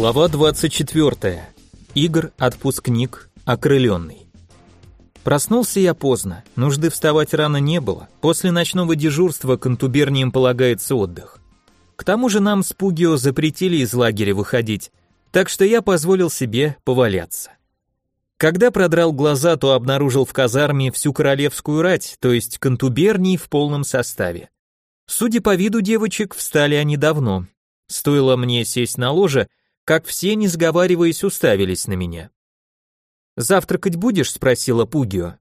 Глава 24. Игр, отпускник, окрыленный. Проснулся я поздно, нужды вставать рано не было, после ночного дежурства контуберниям полагается отдых. К тому же нам с Пугио запретили из лагеря выходить, так что я позволил себе поваляться. Когда продрал глаза, то обнаружил в казарме всю королевскую рать, то есть контуберний в полном составе. Судя по виду девочек, встали они давно. Стоило мне сесть на ложе, как все, не сговариваясь, уставились на меня. «Завтракать будешь?» — спросила Пугио.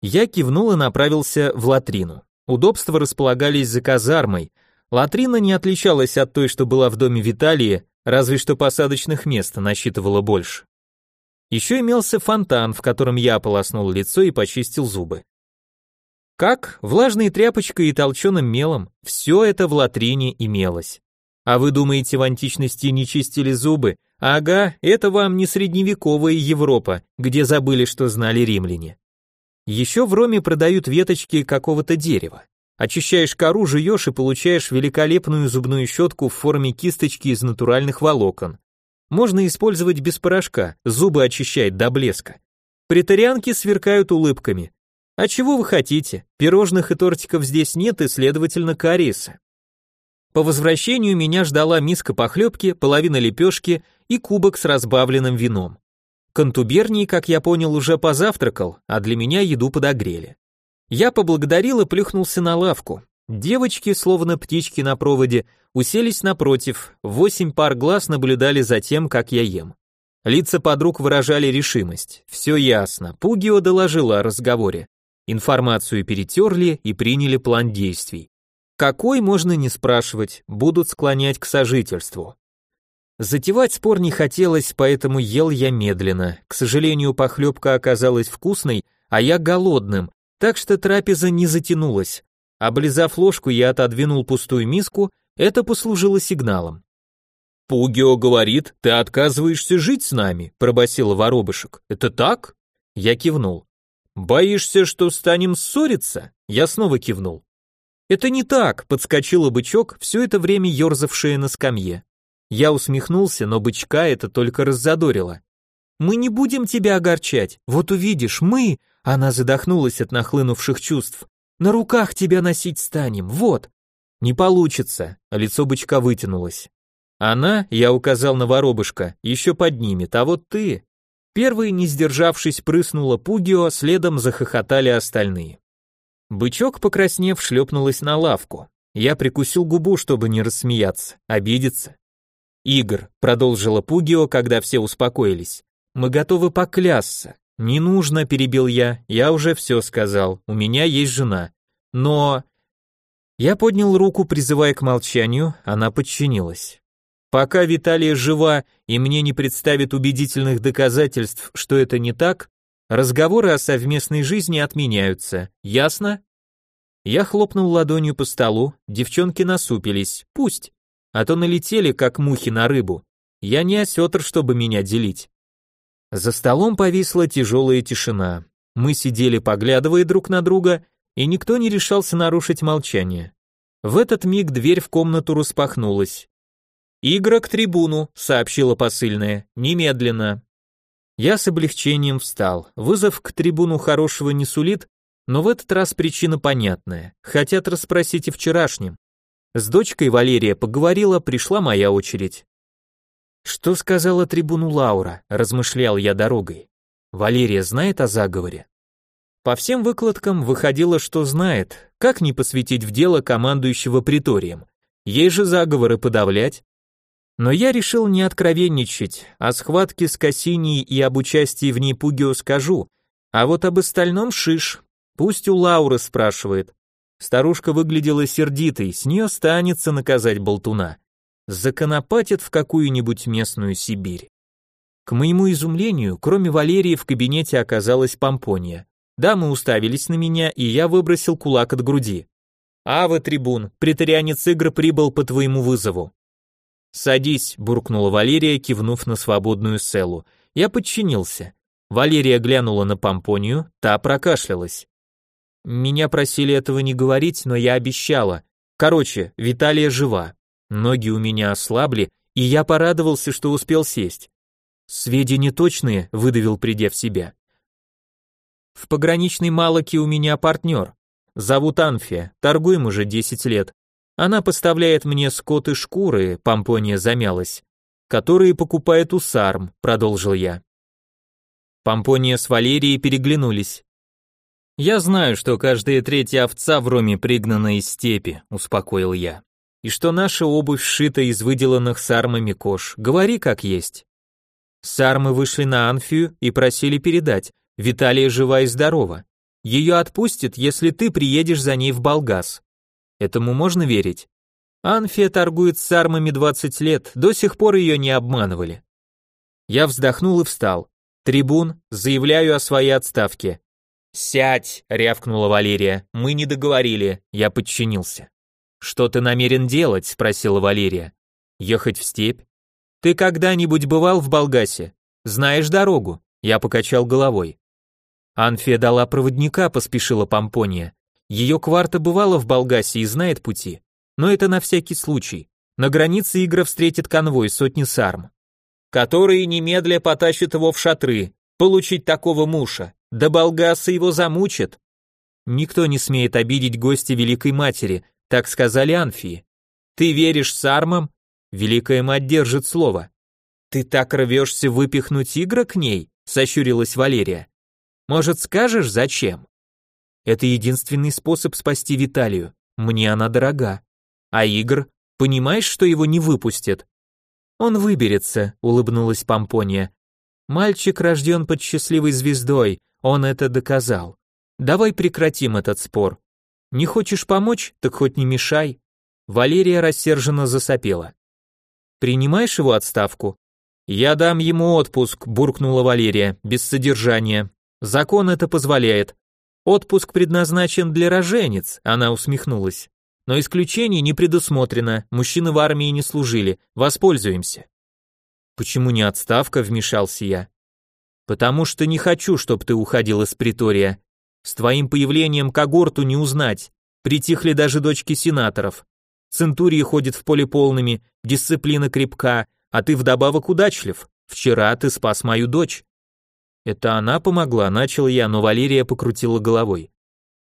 Я кивнул и направился в латрину. Удобства располагались за казармой. Латрина не отличалась от той, что была в доме Виталия, разве что посадочных мест насчитывала больше. Еще имелся фонтан, в котором я ополоснул лицо и почистил зубы. Как? Влажной тряпочкой и толченым мелом. Все это в латрине имелось. А вы думаете, в античности не чистили зубы? Ага, это вам не средневековая Европа, где забыли, что знали римляне. Еще в Роме продают веточки какого-то дерева. Очищаешь кору, жуешь и получаешь великолепную зубную щетку в форме кисточки из натуральных волокон. Можно использовать без порошка, зубы очищает до блеска. Притарианки сверкают улыбками. А чего вы хотите? Пирожных и тортиков здесь нет и, следовательно, кариеса. По возвращению меня ждала миска похлебки, половина лепешки и кубок с разбавленным вином. Контуберний, как я понял, уже позавтракал, а для меня еду подогрели. Я поблагодарил и плюхнулся на лавку. Девочки, словно птички на проводе, уселись напротив, восемь пар глаз наблюдали за тем, как я ем. Лица подруг выражали решимость. Все ясно, Пугио доложила о разговоре. Информацию перетерли и приняли план действий. Какой можно не спрашивать, будут склонять к сожительству. Затевать спор не хотелось, поэтому ел я медленно. К сожалению, похлебка оказалась вкусной, а я голодным, так что трапеза не затянулась. Облизав ложку, я отодвинул пустую миску, это послужило сигналом. «Пугио говорит, ты отказываешься жить с нами», — пробасил воробышек. «Это так?» Я кивнул. «Боишься, что станем ссориться?» Я снова кивнул. «Это не так», — подскочила бычок, все это время ерзавшая на скамье. Я усмехнулся, но бычка это только раззадорило. «Мы не будем тебя огорчать, вот увидишь, мы...» Она задохнулась от нахлынувших чувств. «На руках тебя носить станем, вот!» «Не получится», — лицо бычка вытянулось. «Она, я указал на воробушка, еще поднимет, а вот ты...» Первый, не сдержавшись, прыснула Пугио, следом захохотали остальные. Бычок, покраснев, шлепнулась на лавку. Я прикусил губу, чтобы не рассмеяться, обидеться. «Игр», — продолжила Пугио, когда все успокоились, — «мы готовы поклясться». «Не нужно», — перебил я, — «я уже все сказал, у меня есть жена». «Но...» Я поднял руку, призывая к молчанию, она подчинилась. Пока Виталия жива и мне не представит убедительных доказательств, что это не так, Разговоры о совместной жизни отменяются. Ясно? Я хлопнул ладонью по столу, девчонки насупились. Пусть. А то налетели, как мухи на рыбу. Я не осетр, чтобы меня делить. За столом повисла тяжелая тишина. Мы сидели, поглядывая друг на друга, и никто не решался нарушить молчание. В этот миг дверь в комнату распахнулась. «Игра к трибуну», — сообщила посыльная, — «немедленно». Я с облегчением встал. Вызов к трибуну хорошего не сулит, но в этот раз причина понятная. Хотят расспросить и вчерашнем. С дочкой Валерия поговорила, пришла моя очередь. Что сказала трибуну Лаура, размышлял я дорогой. Валерия знает о заговоре? По всем выкладкам выходило, что знает. Как не посвятить в дело командующего приторием? Ей же заговоры подавлять, но я решил не откровенничать, о схватке с Кассинией и об участии в ней Пугио скажу, а вот об остальном шиш, пусть у Лауры спрашивает. Старушка выглядела сердитой, с нее станется наказать болтуна. Законопатит в какую-нибудь местную Сибирь. К моему изумлению, кроме Валерии в кабинете оказалась Помпония. Дамы уставились на меня, и я выбросил кулак от груди. «Ава, трибун, претарианец Игр прибыл по твоему вызову. «Садись», — буркнула Валерия, кивнув на свободную селу. Я подчинился. Валерия глянула на Помпонию, та прокашлялась. Меня просили этого не говорить, но я обещала. Короче, Виталия жива. Ноги у меня ослабли, и я порадовался, что успел сесть. Сведения точные, выдавил, придя в себя. В пограничной Малаке у меня партнер. Зовут Анфия, торгуем уже 10 лет. Она поставляет мне скот и шкуры, Помпония замялась, которые покупает у Сарм, продолжил я. Помпония с Валерией переглянулись. Я знаю, что каждая третья овца в Роме пригнана из степи, успокоил я. И что наша обувь сшита из выделанных сармами кож. Говори как есть. Сармы вышли на Анфию и просили передать. Виталия жива и здорова. Ее отпустят, если ты приедешь за ней в Болгас. Этому можно верить? Анфия торгует с армами 20 лет, до сих пор ее не обманывали. Я вздохнул и встал. Трибун, заявляю о своей отставке. «Сядь!» — рявкнула Валерия. «Мы не договорили». Я подчинился. «Что ты намерен делать?» — спросила Валерия. «Ехать в степь?» «Ты когда-нибудь бывал в Болгасе? Знаешь дорогу?» Я покачал головой. Анфия дала проводника, поспешила Помпония. Ее кварта бывала в Болгасе и знает пути. Но это на всякий случай. На границе Игра встретит конвой сотни сарм. Которые немедля потащат его в шатры. Получить такого муша. Да болгасы его замучат. Никто не смеет обидеть гостя Великой Матери, так сказали Анфии. Ты веришь сармам? Великая Мать держит слово. Ты так рвешься выпихнуть Игра к ней? Сощурилась Валерия. Может, скажешь, зачем? Это единственный способ спасти Виталию. Мне она дорога. А Игр, понимаешь, что его не выпустят? Он выберется, улыбнулась Помпония. Мальчик рожден под счастливой звездой, он это доказал. Давай прекратим этот спор. Не хочешь помочь, так хоть не мешай. Валерия рассерженно засопела. Принимаешь его отставку? Я дам ему отпуск, буркнула Валерия, без содержания. Закон это позволяет. Отпуск предназначен для роженец, она усмехнулась. Но исключений не предусмотрено, мужчины в армии не служили, воспользуемся. Почему не отставка, вмешался я. Потому что не хочу, чтобы ты уходил из притория. С твоим появлением когорту не узнать. Притихли даже дочки сенаторов. Центурии ходят в поле полными, дисциплина крепка, а ты вдобавок удачлив. Вчера ты спас мою дочь. Это она помогла, начал я, но Валерия покрутила головой.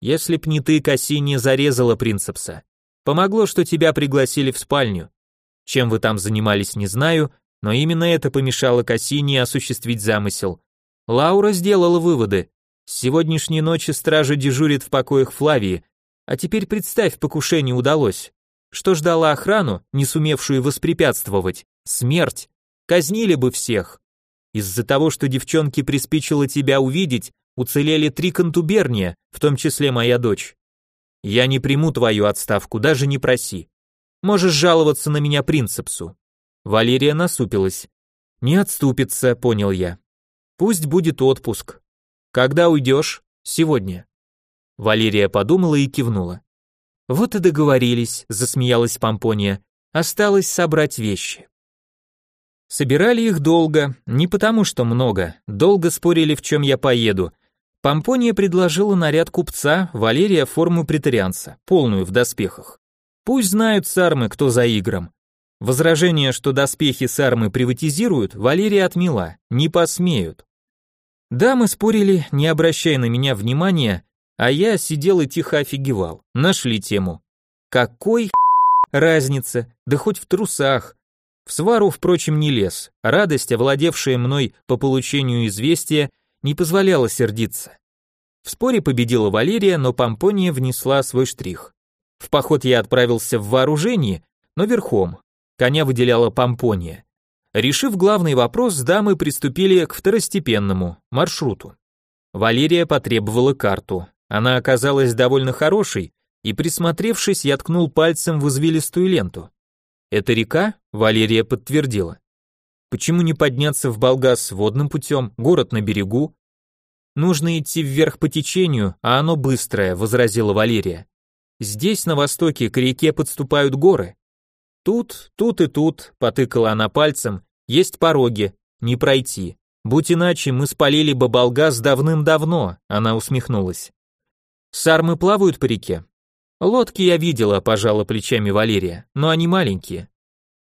Если б не ты, Кассини зарезала принцепса. Помогло, что тебя пригласили в спальню. Чем вы там занимались, не знаю, но именно это помешало Кассини осуществить замысел. Лаура сделала выводы. С сегодняшней ночи стража дежурит в покоях Флавии, а теперь представь, покушение удалось. Что ждала охрану, не сумевшую воспрепятствовать? Смерть. Казнили бы всех. Из-за того, что девчонке приспичило тебя увидеть, уцелели три контуберния, в том числе моя дочь. Я не приму твою отставку, даже не проси. Можешь жаловаться на меня принцепсу. Валерия насупилась. Не отступится, понял я. Пусть будет отпуск. Когда уйдешь? Сегодня. Валерия подумала и кивнула. Вот и договорились, засмеялась Помпония. Осталось собрать вещи. Собирали их долго, не потому что много, долго спорили, в чем я поеду. Помпония предложила наряд купца, Валерия форму претарианца, полную в доспехах. Пусть знают сармы, кто за игром. Возражение, что доспехи сармы приватизируют, Валерия отмела, не посмеют. Да, мы спорили, не обращая на меня внимания, а я сидел и тихо офигевал. Нашли тему. Какой разница, да хоть в трусах, в свару, впрочем, не лез. Радость, овладевшая мной по получению известия, не позволяла сердиться. В споре победила Валерия, но Помпония внесла свой штрих. В поход я отправился в вооружении, но верхом. Коня выделяла Помпония. Решив главный вопрос, дамы приступили к второстепенному маршруту. Валерия потребовала карту. Она оказалась довольно хорошей, и присмотревшись, я ткнул пальцем в извилистую ленту. Это река? Валерия подтвердила. Почему не подняться в Болгас водным путем, город на берегу? Нужно идти вверх по течению, а оно быстрое, возразила Валерия. Здесь, на востоке, к реке подступают горы. Тут, тут и тут, потыкала она пальцем, есть пороги, не пройти. Будь иначе, мы спалили бы Болгас давным-давно, она усмехнулась. Сармы плавают по реке? Лодки я видела, пожала плечами Валерия, но они маленькие.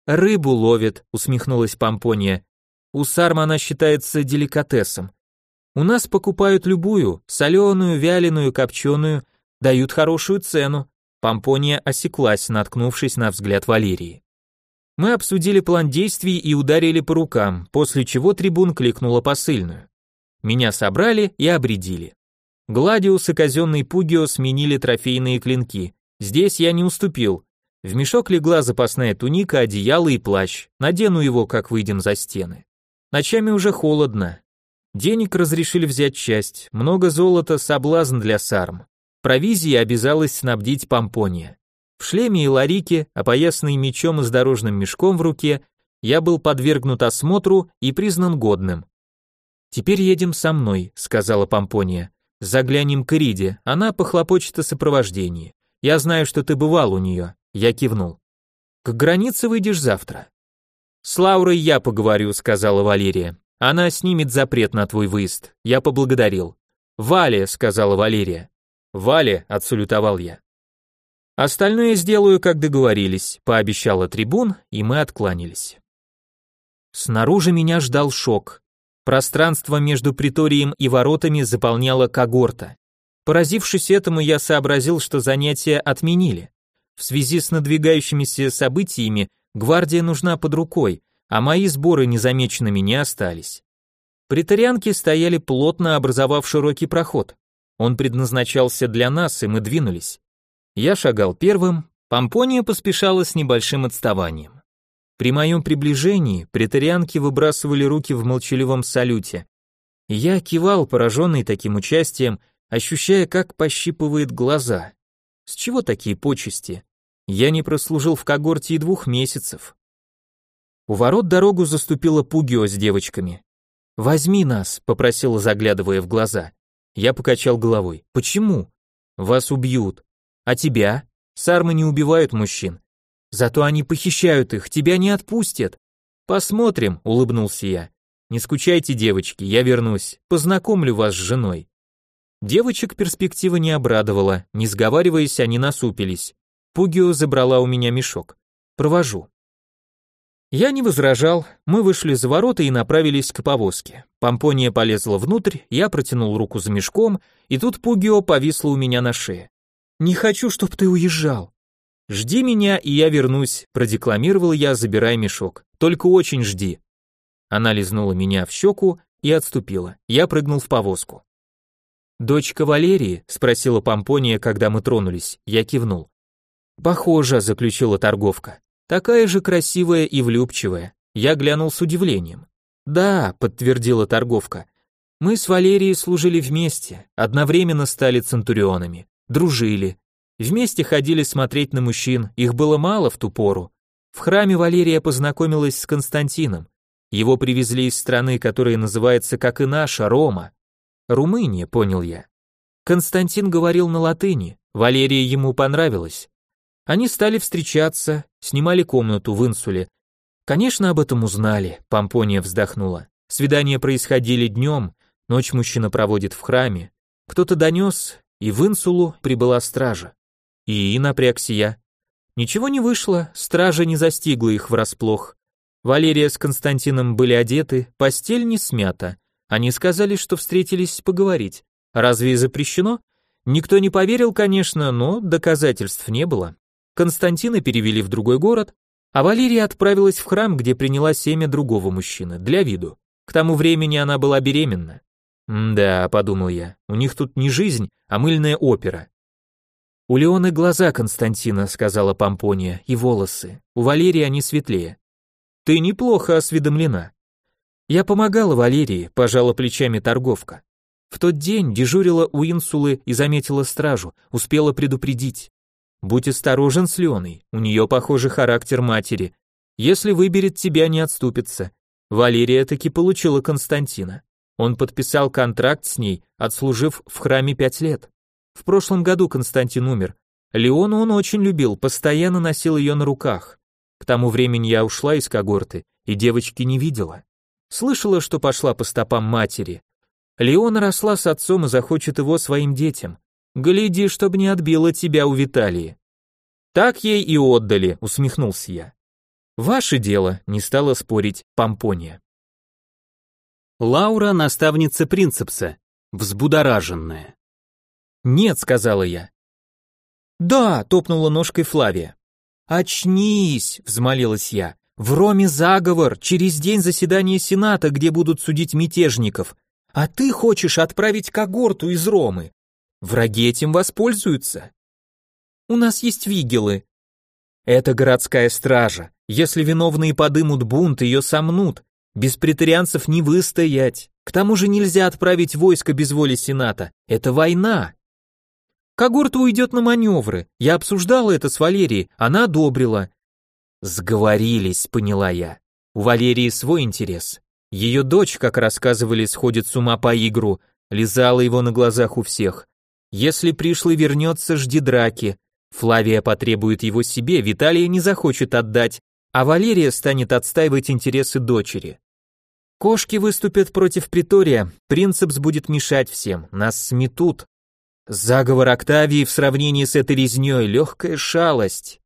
Рыбу ловит, усмехнулась Помпония. У Сарма она считается деликатесом. У нас покупают любую, соленую, вяленую, копченую, дают хорошую цену. Помпония осеклась, наткнувшись на взгляд Валерии. Мы обсудили план действий и ударили по рукам, после чего трибун кликнула посыльную. Меня собрали и обредили. Гладиус и казенный Пугио сменили трофейные клинки. Здесь я не уступил. В мешок легла запасная туника, одеяло и плащ. Надену его, как выйдем за стены. Ночами уже холодно. Денег разрешили взять часть, много золота, соблазн для сарм. Провизии обязалась снабдить помпония. В шлеме и ларике, опоясанный мечом и с дорожным мешком в руке, я был подвергнут осмотру и признан годным. «Теперь едем со мной», — сказала Помпония. «Заглянем к Ириде, она похлопочет о сопровождении. Я знаю, что ты бывал у нее». Я кивнул. «К границе выйдешь завтра». «С Лаурой я поговорю», — сказала Валерия. «Она снимет запрет на твой выезд». Я поблагодарил. «Вале», — сказала Валерия. «Вале», — отсалютовал я. Остальное сделаю, как договорились, пообещала трибун, и мы откланялись. Снаружи меня ждал шок. Пространство между приторием и воротами заполняла когорта. Поразившись этому, я сообразил, что занятия отменили. В связи с надвигающимися событиями гвардия нужна под рукой, а мои сборы незамеченными не остались. Притарианки стояли плотно, образовав широкий проход. Он предназначался для нас, и мы двинулись. Я шагал первым, Помпония поспешала с небольшим отставанием. При моем приближении претарианки выбрасывали руки в молчаливом салюте. Я кивал, пораженный таким участием, ощущая, как пощипывает глаза. С чего такие почести? Я не прослужил в когорте и двух месяцев. У ворот дорогу заступила Пугио с девочками. «Возьми нас», — попросила, заглядывая в глаза. Я покачал головой. «Почему?» «Вас убьют. А тебя? Сармы не убивают мужчин. Зато они похищают их, тебя не отпустят. Посмотрим, улыбнулся я. Не скучайте, девочки, я вернусь. Познакомлю вас с женой. Девочек перспектива не обрадовала, не сговариваясь, они насупились. Пугио забрала у меня мешок. Провожу. Я не возражал, мы вышли за ворота и направились к повозке. Помпония полезла внутрь, я протянул руку за мешком, и тут Пугио повисла у меня на шее. Не хочу, чтоб ты уезжал. Жди меня, и я вернусь, продекламировал я, забирая мешок. Только очень жди. Она лизнула меня в щеку и отступила. Я прыгнул в повозку. Дочка Валерии? спросила Помпония, когда мы тронулись. Я кивнул. Похоже, заключила торговка. Такая же красивая и влюбчивая. Я глянул с удивлением. Да, подтвердила торговка. Мы с Валерией служили вместе, одновременно стали центурионами дружили. Вместе ходили смотреть на мужчин, их было мало в ту пору. В храме Валерия познакомилась с Константином. Его привезли из страны, которая называется, как и наша, Рома. Румыния, понял я. Константин говорил на латыни, Валерия ему понравилась. Они стали встречаться, снимали комнату в инсуле. Конечно, об этом узнали, Помпония вздохнула. Свидания происходили днем, ночь мужчина проводит в храме. Кто-то донес, и в инсулу прибыла стража. И напрягся я. Ничего не вышло, стража не застигла их врасплох. Валерия с Константином были одеты, постель не смята. Они сказали, что встретились поговорить. Разве запрещено? Никто не поверил, конечно, но доказательств не было. Константина перевели в другой город, а Валерия отправилась в храм, где приняла семя другого мужчины, для виду. К тому времени она была беременна. «Да», — подумал я, — «у них тут не жизнь, а мыльная опера». «У Леоны глаза Константина», — сказала Помпония, — «и волосы. У Валерии они светлее». «Ты неплохо осведомлена». Я помогала Валерии, пожала плечами торговка. В тот день дежурила у инсулы и заметила стражу, успела предупредить. Будь осторожен с Леоной, у нее, похоже, характер матери. Если выберет тебя, не отступится. Валерия таки получила Константина. Он подписал контракт с ней, отслужив в храме пять лет. В прошлом году Константин умер. Леону он очень любил, постоянно носил ее на руках. К тому времени я ушла из когорты, и девочки не видела. Слышала, что пошла по стопам матери. Леона росла с отцом и захочет его своим детям. Гляди, чтобы не отбила тебя у Виталии. Так ей и отдали, усмехнулся я. Ваше дело, не стала спорить Помпония. Лаура, наставница Принцепса, взбудораженная. «Нет», — сказала я. «Да», — топнула ножкой Флавия. «Очнись!» — взмолилась я. «В Роме заговор, через день заседания Сената, где будут судить мятежников. А ты хочешь отправить когорту из Ромы. Враги этим воспользуются. У нас есть вигелы. Это городская стража. Если виновные подымут бунт, ее сомнут. Без претарианцев не выстоять. К тому же нельзя отправить войско без воли Сената. Это война. Когорта уйдет на маневры. Я обсуждала это с Валерией, она одобрила. Сговорились, поняла я. У Валерии свой интерес. Ее дочь, как рассказывали, сходит с ума по игру, лизала его на глазах у всех. Если пришлый вернется, жди драки. Флавия потребует его себе, Виталия не захочет отдать, а Валерия станет отстаивать интересы дочери. Кошки выступят против Притория, Принцепс будет мешать всем, нас сметут. Заговор Октавии в сравнении с этой резнёй — легкая шалость.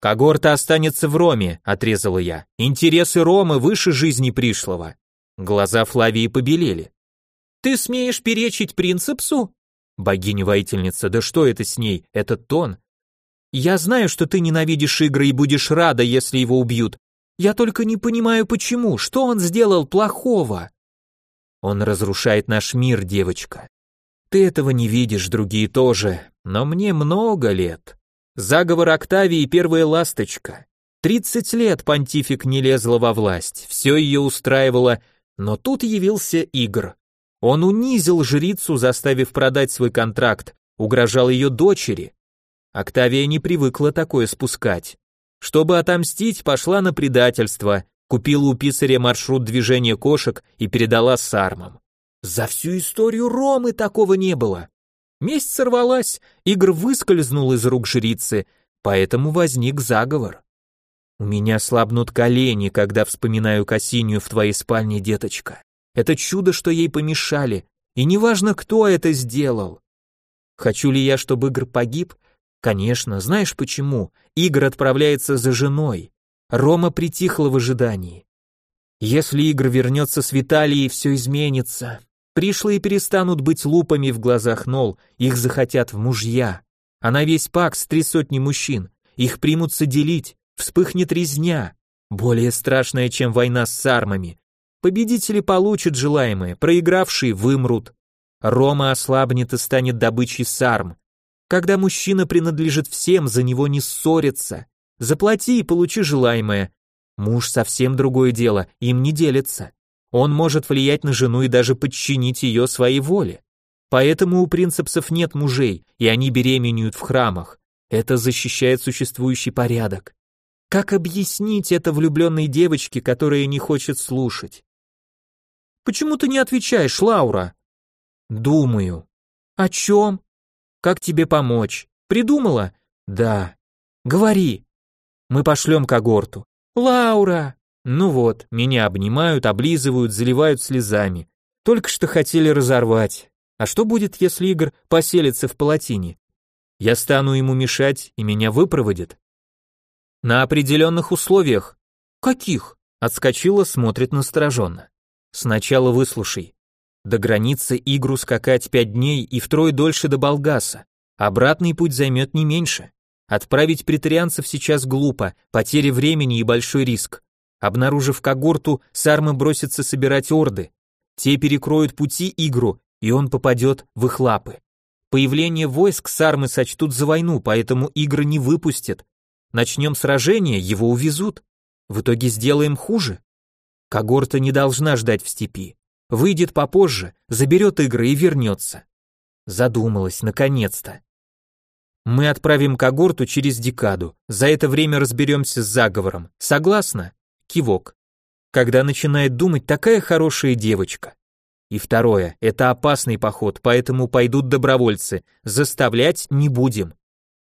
Когорта останется в Роме, отрезала я. Интересы Ромы выше жизни пришлого. Глаза Флавии побелели. Ты смеешь перечить принципсу? Богиня-воительница, да что это с ней, этот тон? Я знаю, что ты ненавидишь игры и будешь рада, если его убьют. Я только не понимаю, почему, что он сделал плохого? Он разрушает наш мир, девочка. Ты этого не видишь, другие тоже, но мне много лет. Заговор Октавии первая ласточка. Тридцать лет понтифик не лезла во власть, все ее устраивало, но тут явился Игр. Он унизил жрицу, заставив продать свой контракт, угрожал ее дочери. Октавия не привыкла такое спускать. Чтобы отомстить, пошла на предательство, купила у писаря маршрут движения кошек и передала сармам. За всю историю Ромы такого не было. Месть сорвалась, Игр выскользнул из рук жрицы, поэтому возник заговор. У меня слабнут колени, когда вспоминаю Кассинию в твоей спальне, деточка. Это чудо, что ей помешали, и неважно, кто это сделал. Хочу ли я, чтобы Игр погиб? Конечно, знаешь почему? Игр отправляется за женой. Рома притихла в ожидании. Если Игр вернется с Виталией, все изменится. Пришлые перестанут быть лупами в глазах Нол, их захотят в мужья. А на весь пакс три сотни мужчин. Их примутся делить, вспыхнет резня. Более страшная, чем война с сармами. Победители получат желаемое, проигравшие вымрут. Рома ослабнет и станет добычей сарм. Когда мужчина принадлежит всем, за него не ссорятся. Заплати и получи желаемое. Муж совсем другое дело, им не делится. Он может влиять на жену и даже подчинить ее своей воле. Поэтому у принцепсов нет мужей, и они беременеют в храмах. Это защищает существующий порядок. Как объяснить это влюбленной девочке, которая не хочет слушать? Почему ты не отвечаешь, Лаура? Думаю. О чем? Как тебе помочь? Придумала? Да. Говори. Мы пошлем когорту. Лаура! Ну вот, меня обнимают, облизывают, заливают слезами. Только что хотели разорвать. А что будет, если Игорь поселится в палатине? Я стану ему мешать, и меня выпроводят? На определенных условиях. Каких? Отскочила, смотрит настороженно. Сначала выслушай. До границы Игру скакать пять дней и втрое дольше до Болгаса. Обратный путь займет не меньше. Отправить претарианцев сейчас глупо, потери времени и большой риск. Обнаружив когорту, сармы бросятся собирать орды. Те перекроют пути Игру, и он попадет в их лапы. Появление войск сармы сочтут за войну, поэтому Игры не выпустят. Начнем сражение, его увезут. В итоге сделаем хуже. Когорта не должна ждать в степи. Выйдет попозже, заберет игры и вернется. Задумалась, наконец-то. Мы отправим когорту через декаду. За это время разберемся с заговором. Согласна? Кивок. Когда начинает думать, такая хорошая девочка. И второе, это опасный поход, поэтому пойдут добровольцы. Заставлять не будем.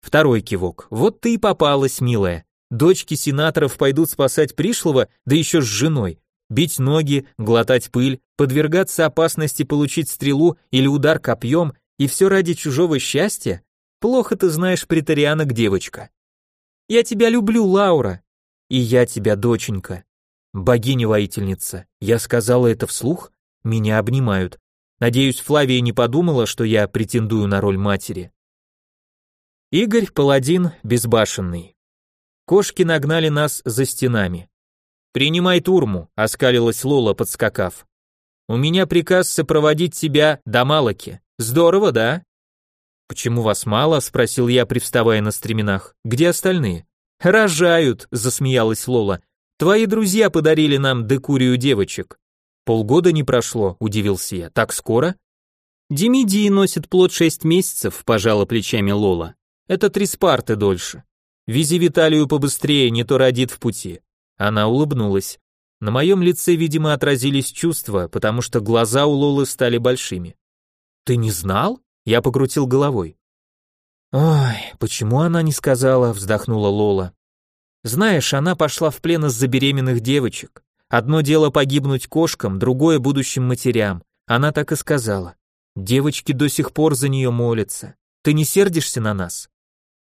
Второй кивок. Вот ты и попалась, милая. Дочки сенаторов пойдут спасать пришлого, да еще с женой бить ноги, глотать пыль, подвергаться опасности получить стрелу или удар копьем, и все ради чужого счастья? Плохо ты знаешь притарианок, девочка. Я тебя люблю, Лаура. И я тебя, доченька. Богиня-воительница. Я сказала это вслух? Меня обнимают. Надеюсь, Флавия не подумала, что я претендую на роль матери. Игорь, паладин, безбашенный. Кошки нагнали нас за стенами. «Принимай турму», — оскалилась Лола, подскакав. «У меня приказ сопроводить тебя до Малаки. Здорово, да?» «Почему вас мало?» — спросил я, привставая на стременах. «Где остальные?» «Рожают», — засмеялась Лола. «Твои друзья подарили нам декурию девочек». «Полгода не прошло», — удивился я. «Так скоро?» «Демидии носит плод шесть месяцев», — пожала плечами Лола. «Это три спарты дольше. Вези Виталию побыстрее, не то родит в пути. Она улыбнулась. На моем лице, видимо, отразились чувства, потому что глаза у Лолы стали большими. Ты не знал? Я покрутил головой. Ой, почему она не сказала, вздохнула Лола. Знаешь, она пошла в плен из-за беременных девочек. Одно дело погибнуть кошкам, другое будущим матерям. Она так и сказала. Девочки до сих пор за нее молятся. Ты не сердишься на нас?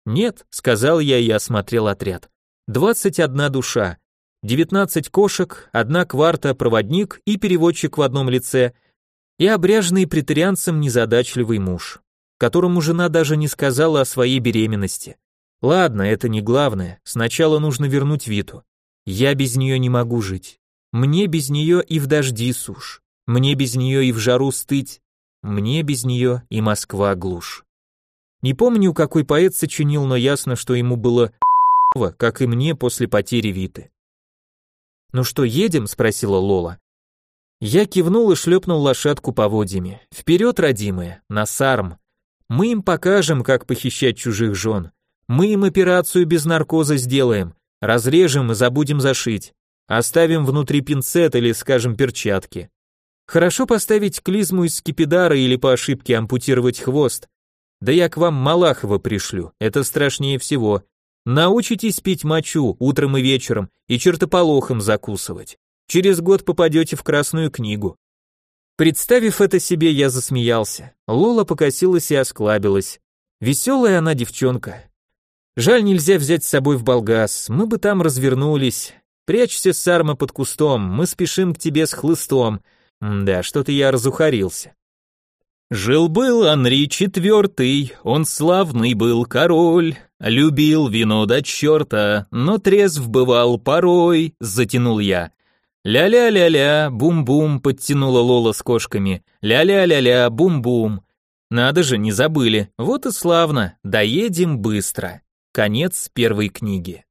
«Нет», — сказал я и осмотрел отряд. «Двадцать одна душа, девятнадцать кошек, одна кварта проводник и переводчик в одном лице, и обряженный претарианцем незадачливый муж, которому жена даже не сказала о своей беременности. Ладно, это не главное, сначала нужно вернуть Виту. Я без нее не могу жить. Мне без нее и в дожди сушь. Мне без нее и в жару стыть. Мне без нее и Москва глушь. Не помню, какой поэт сочинил, но ясно, что ему было как и мне после потери Виты. «Ну что, едем?» — спросила Лола. Я кивнул и шлепнул лошадку поводьями. «Вперед, родимые, на сарм. Мы им покажем, как похищать чужих жен. Мы им операцию без наркоза сделаем, разрежем и забудем зашить. Оставим внутри пинцет или, скажем, перчатки. Хорошо поставить клизму из скипидара или по ошибке ампутировать хвост, да я к вам Малахова пришлю, это страшнее всего. Научитесь пить мочу утром и вечером и чертополохом закусывать. Через год попадете в Красную книгу. Представив это себе, я засмеялся. Лола покосилась и осклабилась. Веселая она девчонка. Жаль, нельзя взять с собой в Болгас, мы бы там развернулись. Прячься, Сарма, под кустом, мы спешим к тебе с хлыстом. Да, что-то я разухарился. Жил-был Анри четвертый, он славный был король, любил вино до черта, но трезв бывал порой, затянул я. Ля-ля-ля-ля, бум-бум, подтянула Лола с кошками. Ля-ля-ля-ля, бум-бум. Надо же, не забыли. Вот и славно. Доедем быстро. Конец первой книги.